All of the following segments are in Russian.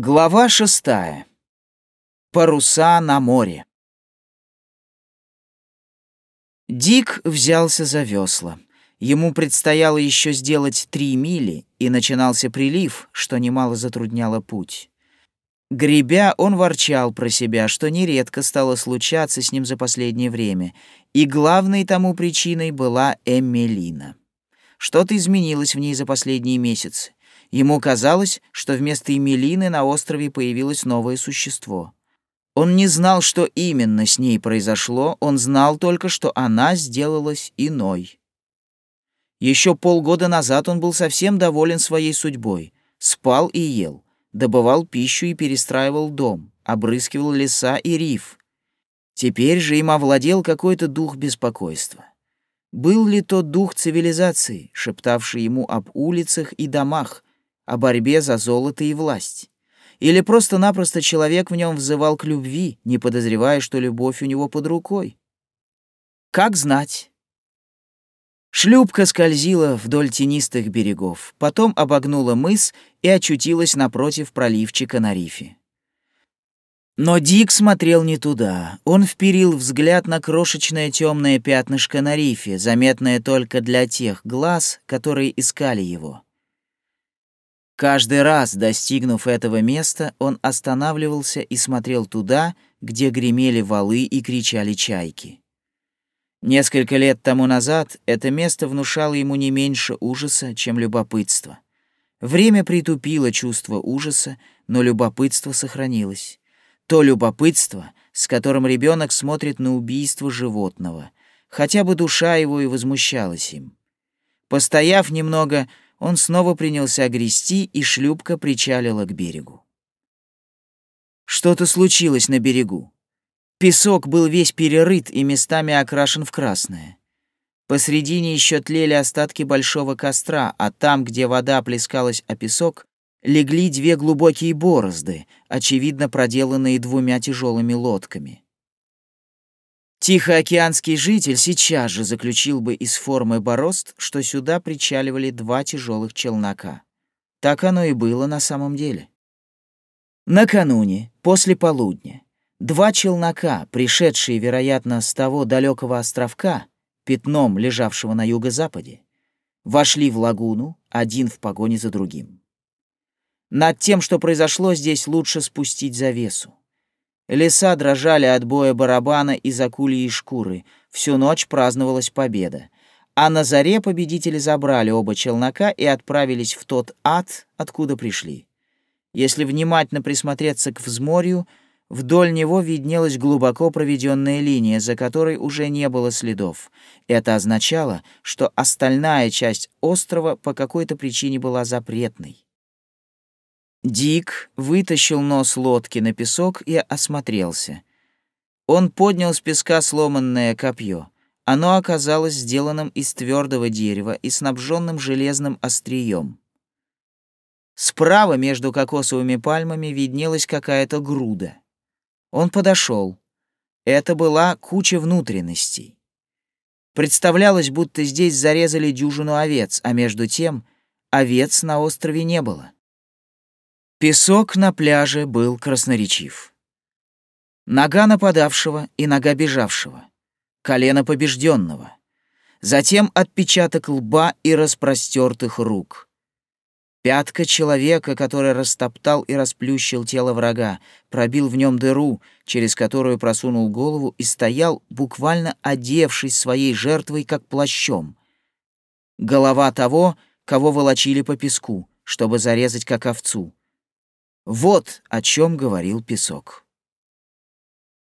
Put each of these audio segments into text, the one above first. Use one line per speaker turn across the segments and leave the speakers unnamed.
Глава шестая. Паруса на море. Дик взялся за весла. Ему предстояло еще сделать три мили, и начинался прилив, что немало затрудняло путь. Гребя, он ворчал про себя, что нередко стало случаться с ним за последнее время, и главной тому причиной была Эммелина. Что-то изменилось в ней за последние месяцы. Ему казалось, что вместо Эмилины на острове появилось новое существо. Он не знал, что именно с ней произошло, он знал только, что она сделалась иной. Еще полгода назад он был совсем доволен своей судьбой. Спал и ел, добывал пищу и перестраивал дом, обрыскивал леса и риф. Теперь же им овладел какой-то дух беспокойства. Был ли тот дух цивилизации, шептавший ему об улицах и домах, о борьбе за золото и власть. Или просто-напросто человек в нем взывал к любви, не подозревая, что любовь у него под рукой. Как знать? Шлюпка скользила вдоль тенистых берегов, потом обогнула мыс и очутилась напротив проливчика на рифе. Но Дик смотрел не туда. Он вперил взгляд на крошечное темное пятнышко на рифе, заметное только для тех глаз, которые искали его. Каждый раз, достигнув этого места, он останавливался и смотрел туда, где гремели валы и кричали чайки. Несколько лет тому назад это место внушало ему не меньше ужаса, чем любопытство. Время притупило чувство ужаса, но любопытство сохранилось. То любопытство, с которым ребенок смотрит на убийство животного, хотя бы душа его и возмущалась им. Постояв немного, он снова принялся грести, и шлюпка причалила к берегу. Что-то случилось на берегу. Песок был весь перерыт и местами окрашен в красное. Посредине еще тлели остатки большого костра, а там, где вода плескалась о песок, легли две глубокие борозды, очевидно проделанные двумя тяжелыми лодками. Тихоокеанский житель сейчас же заключил бы из формы борозд, что сюда причаливали два тяжелых челнока. Так оно и было на самом деле. Накануне, после полудня, два челнока, пришедшие, вероятно, с того далекого островка, пятном, лежавшего на юго-западе, вошли в лагуну, один в погоне за другим. Над тем, что произошло здесь, лучше спустить завесу. Леса дрожали от боя барабана из акульей шкуры. Всю ночь праздновалась победа. А на заре победители забрали оба челнока и отправились в тот ад, откуда пришли. Если внимательно присмотреться к взморью, вдоль него виднелась глубоко проведенная линия, за которой уже не было следов. Это означало, что остальная часть острова по какой-то причине была запретной. Дик вытащил нос лодки на песок и осмотрелся. Он поднял с песка сломанное копье. Оно оказалось сделанным из твердого дерева и снабженным железным острием. Справа между кокосовыми пальмами виднелась какая-то груда. Он подошел. Это была куча внутренностей. Представлялось, будто здесь зарезали дюжину овец, а между тем овец на острове не было. Песок на пляже был красноречив. Нога нападавшего и нога бежавшего, колено побежденного, затем отпечаток лба и распростертых рук. Пятка человека, который растоптал и расплющил тело врага, пробил в нем дыру, через которую просунул голову и стоял, буквально одевшись своей жертвой, как плащом. Голова того, кого волочили по песку, чтобы зарезать как овцу. Вот о чем говорил песок.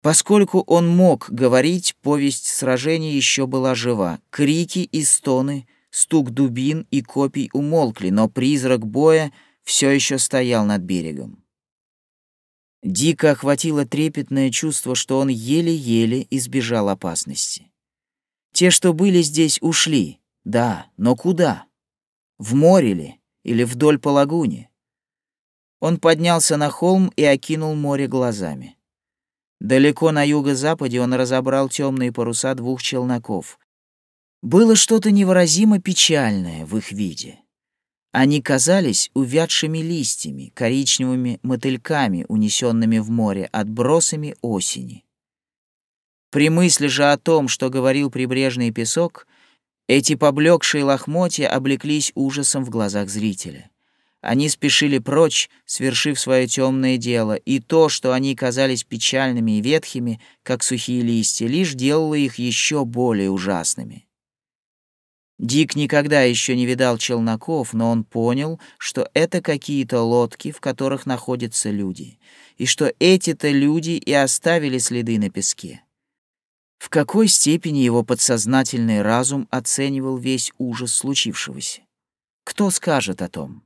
Поскольку он мог говорить, повесть сражения еще была жива. Крики и стоны, стук дубин и копий умолкли, но призрак боя все еще стоял над берегом. Дико охватило трепетное чувство, что он еле-еле избежал опасности. Те, что были здесь, ушли, да, но куда? В море ли или вдоль по лагуне? Он поднялся на холм и окинул море глазами. Далеко на юго-западе он разобрал темные паруса двух челноков. Было что-то невыразимо печальное в их виде. Они казались увядшими листьями, коричневыми мотыльками, унесенными в море отбросами осени. При мысли же о том, что говорил прибрежный песок, эти поблекшие лохмотья облеклись ужасом в глазах зрителя. Они спешили прочь, свершив свое темное дело, и то, что они казались печальными и ветхими, как сухие листья, лишь делало их еще более ужасными. Дик никогда еще не видал челноков, но он понял, что это какие-то лодки, в которых находятся люди, и что эти-то люди и оставили следы на песке. В какой степени его подсознательный разум оценивал весь ужас случившегося? Кто скажет о том?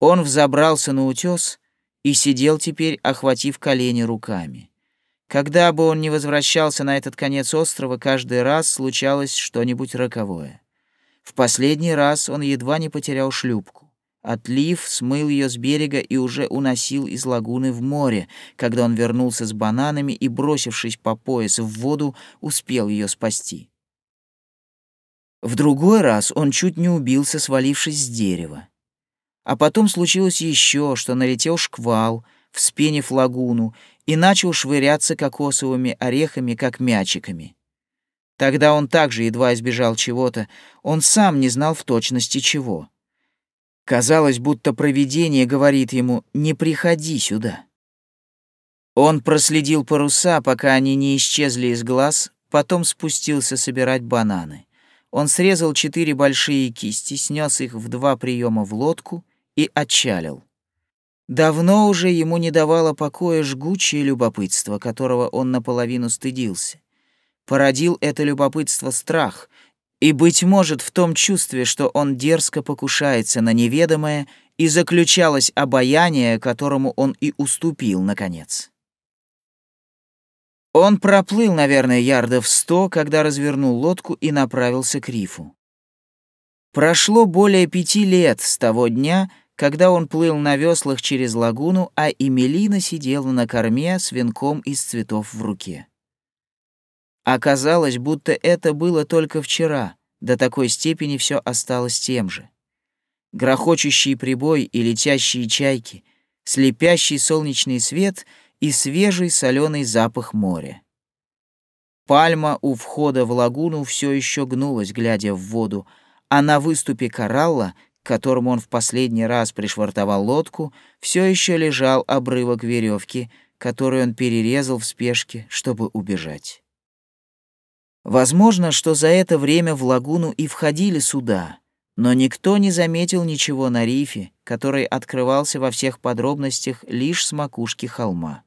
Он взобрался на утес и сидел теперь, охватив колени руками. Когда бы он ни возвращался на этот конец острова, каждый раз случалось что-нибудь роковое. В последний раз он едва не потерял шлюпку. Отлив смыл ее с берега и уже уносил из лагуны в море, когда он вернулся с бананами и, бросившись по пояс в воду, успел ее спасти. В другой раз он чуть не убился, свалившись с дерева. А потом случилось еще, что налетел шквал, вспенив лагуну, и начал швыряться кокосовыми орехами, как мячиками. Тогда он также едва избежал чего-то, он сам не знал в точности чего. Казалось, будто провидение говорит ему «не приходи сюда». Он проследил паруса, пока они не исчезли из глаз, потом спустился собирать бананы. Он срезал четыре большие кисти, снес их в два приема в лодку и отчалил. Давно уже ему не давало покоя жгучее любопытство, которого он наполовину стыдился. Породил это любопытство страх, и, быть может, в том чувстве, что он дерзко покушается на неведомое, и заключалось обаяние, которому он и уступил, наконец. Он проплыл, наверное, ярдов сто, когда развернул лодку и направился к рифу. Прошло более пяти лет с того дня, когда он плыл на веслах через лагуну, а Эмилина сидела на корме с венком из цветов в руке. Оказалось, будто это было только вчера, до такой степени все осталось тем же. Грохочущий прибой и летящие чайки, слепящий солнечный свет и свежий соленый запах моря. Пальма у входа в лагуну все еще гнулась, глядя в воду, а на выступе коралла к которому он в последний раз пришвартовал лодку, все еще лежал обрывок веревки, который он перерезал в спешке, чтобы убежать. Возможно, что за это время в лагуну и входили суда, но никто не заметил ничего на рифе, который открывался во всех подробностях лишь с макушки холма.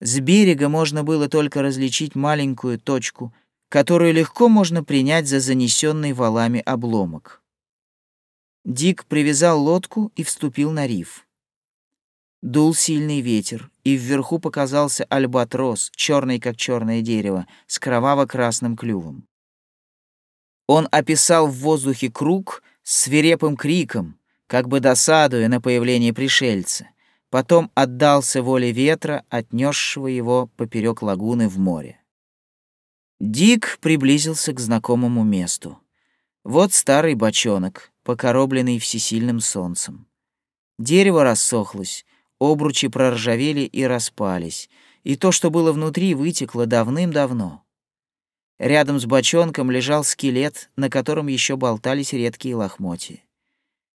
С берега можно было только различить маленькую точку, которую легко можно принять за занесенный валами обломок. Дик привязал лодку и вступил на риф. Дул сильный ветер, и вверху показался альбатрос, черный как черное дерево, с кроваво-красным клювом. Он описал в воздухе круг с свирепым криком, как бы досадуя на появление пришельца. Потом отдался воле ветра, отнесшего его поперек лагуны в море. Дик приблизился к знакомому месту. Вот старый бочонок, покоробленный всесильным солнцем. Дерево рассохлось, обручи проржавели и распались, и то, что было внутри, вытекло давным-давно. Рядом с бочонком лежал скелет, на котором еще болтались редкие лохмотья.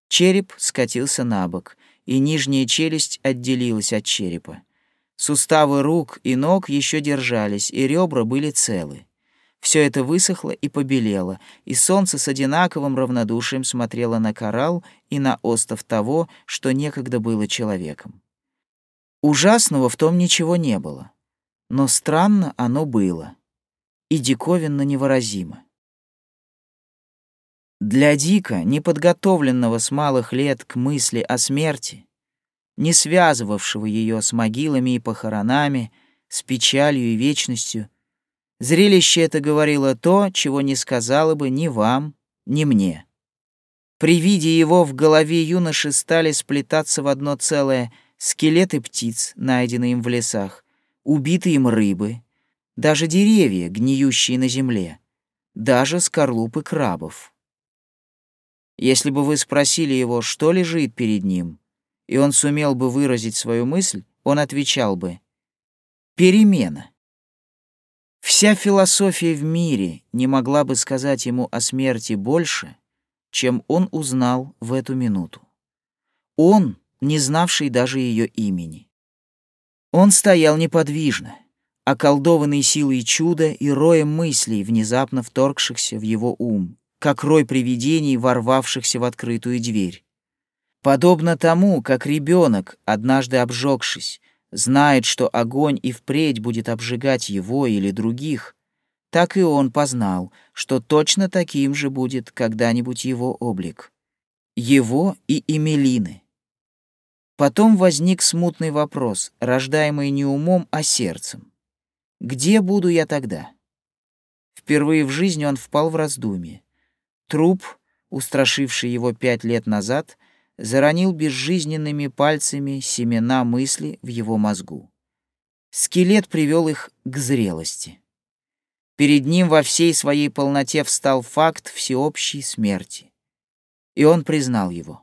Череп скатился на бок, и нижняя челюсть отделилась от черепа. Суставы рук и ног еще держались, и ребра были целы. Все это высохло и побелело, и солнце с одинаковым равнодушием смотрело на коралл и на остов того, что некогда было человеком. Ужасного в том ничего не было, но странно оно было, и диковинно невыразимо. Для Дика, неподготовленного с малых лет к мысли о смерти, не связывавшего ее с могилами и похоронами, с печалью и вечностью, Зрелище это говорило то, чего не сказала бы ни вам, ни мне. При виде его в голове юноши стали сплетаться в одно целое скелеты птиц, найденные им в лесах, убитые им рыбы, даже деревья, гниющие на земле, даже скорлупы крабов. Если бы вы спросили его, что лежит перед ним, и он сумел бы выразить свою мысль, он отвечал бы «перемена». Вся философия в мире не могла бы сказать ему о смерти больше, чем он узнал в эту минуту. Он, не знавший даже ее имени. Он стоял неподвижно, околдованный силой чуда и роем мыслей, внезапно вторгшихся в его ум, как рой привидений, ворвавшихся в открытую дверь. Подобно тому, как ребенок, однажды обжегшись, знает, что огонь и впредь будет обжигать его или других, так и он познал, что точно таким же будет когда-нибудь его облик. Его и Эмилины. Потом возник смутный вопрос, рождаемый не умом, а сердцем. Где буду я тогда? Впервые в жизни он впал в раздумье. Труп, устрашивший его пять лет назад, заронил безжизненными пальцами семена мысли в его мозгу. Скелет привел их к зрелости. Перед ним во всей своей полноте встал факт всеобщей смерти. И он признал его.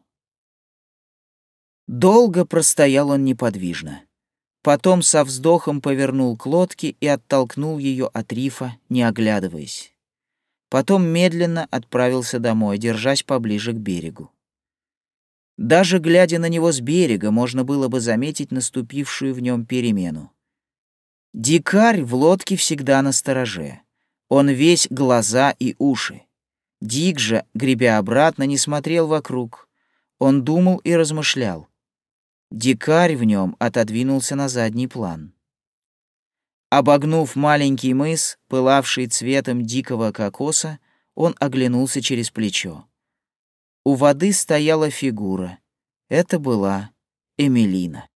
Долго простоял он неподвижно. Потом со вздохом повернул к лодке и оттолкнул ее от рифа, не оглядываясь. Потом медленно отправился домой, держась поближе к берегу. Даже глядя на него с берега, можно было бы заметить наступившую в нем перемену. Дикарь в лодке всегда на стороже. Он весь глаза и уши. Дик же, гребя обратно, не смотрел вокруг. Он думал и размышлял. Дикарь в нем отодвинулся на задний план. Обогнув маленький мыс, пылавший цветом дикого кокоса, он оглянулся через плечо. У воды стояла фигура. Это была Эмилина.